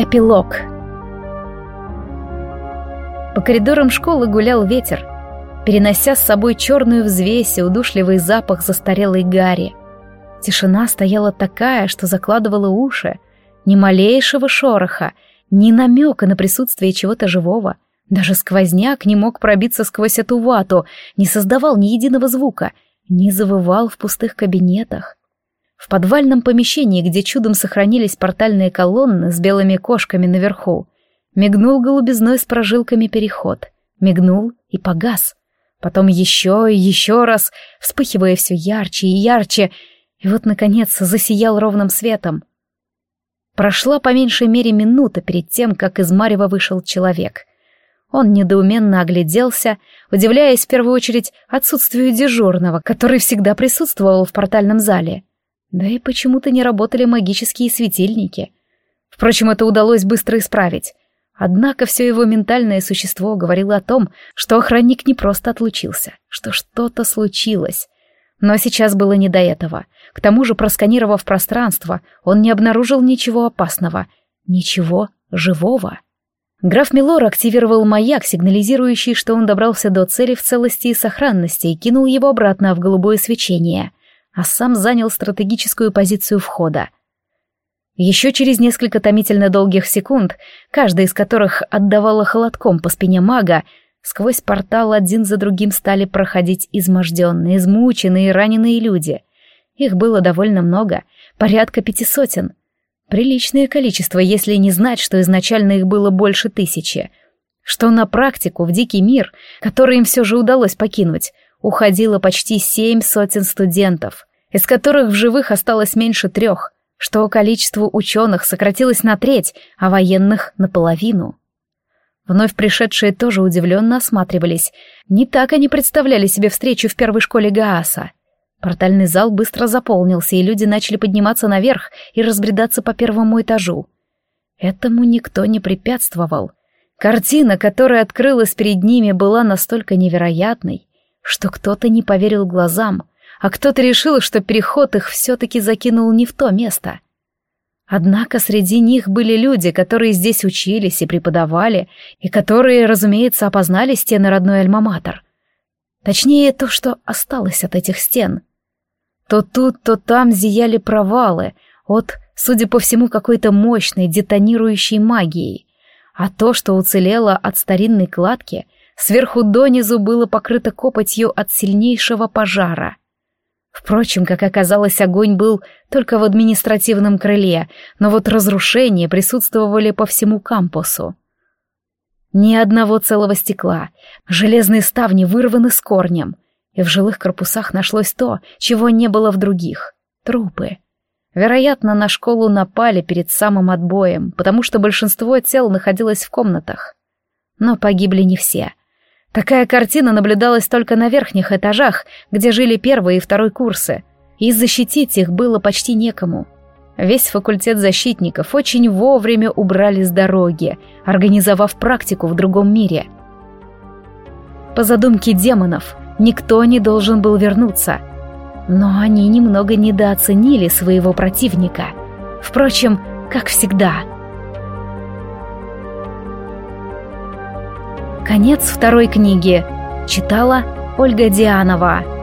Эпилог По коридорам школы гулял ветер, перенося с собой черную взвесь и удушливый запах застарелой гари. Тишина стояла такая, что закладывала уши, ни малейшего шороха, ни намека на присутствие чего-то живого. Даже сквозняк не мог пробиться сквозь эту вату, не создавал ни единого звука, не завывал в пустых кабинетах. В подвальном помещении, где чудом сохранились портальные колонны с белыми кошками наверху, мигнул голубизной с прожилками переход. Мигнул и погас. Потом еще и еще раз, вспыхивая все ярче и ярче, и вот, наконец, засиял ровным светом. Прошла по меньшей мере минута перед тем, как из Марева вышел человек. Он недоуменно огляделся, удивляясь в первую очередь отсутствию дежурного, который всегда присутствовал в портальном зале — да и почему-то не работали магические светильники. Впрочем, это удалось быстро исправить. Однако все его ментальное существо говорило о том, что охранник не просто отлучился, что что-то случилось. Но сейчас было не до этого. К тому же, просканировав пространство, он не обнаружил ничего опасного, ничего живого. Граф Милор активировал маяк, сигнализирующий, что он добрался до цели в целости и сохранности, и кинул его обратно в голубое свечение а сам занял стратегическую позицию входа. Еще через несколько томительно долгих секунд, каждая из которых отдавала холодком по спине мага, сквозь портал один за другим стали проходить изможденные, измученные раненые люди. Их было довольно много, порядка пяти сотен. Приличное количество, если не знать, что изначально их было больше тысячи. Что на практику в дикий мир, который им все же удалось покинуть, уходило почти семь сотен студентов из которых в живых осталось меньше трех, что количество ученых сократилось на треть, а военных — наполовину. Вновь пришедшие тоже удивленно осматривались. Не так они представляли себе встречу в первой школе Гааса. Портальный зал быстро заполнился, и люди начали подниматься наверх и разбредаться по первому этажу. Этому никто не препятствовал. Картина, которая открылась перед ними, была настолько невероятной, что кто-то не поверил глазам — а кто-то решил, что переход их все-таки закинул не в то место. Однако среди них были люди, которые здесь учились и преподавали, и которые, разумеется, опознали стены родной Альма-Матер. Точнее, то, что осталось от этих стен. То тут, то там зияли провалы от, судя по всему, какой-то мощной детонирующей магии. А то, что уцелело от старинной кладки, сверху донизу было покрыто копотью от сильнейшего пожара — Впрочем, как оказалось, огонь был только в административном крыле, но вот разрушения присутствовали по всему кампусу. Ни одного целого стекла, железные ставни вырваны с корнем, и в жилых корпусах нашлось то, чего не было в других — трупы. Вероятно, на школу напали перед самым отбоем, потому что большинство тел находилось в комнатах. Но погибли не все — Такая картина наблюдалась только на верхних этажах, где жили первый и второй курсы, и защитить их было почти некому. Весь факультет защитников очень вовремя убрали с дороги, организовав практику в другом мире. По задумке демонов, никто не должен был вернуться. Но они немного недооценили своего противника. Впрочем, как всегда — Конец второй книги. Читала Ольга Дианова.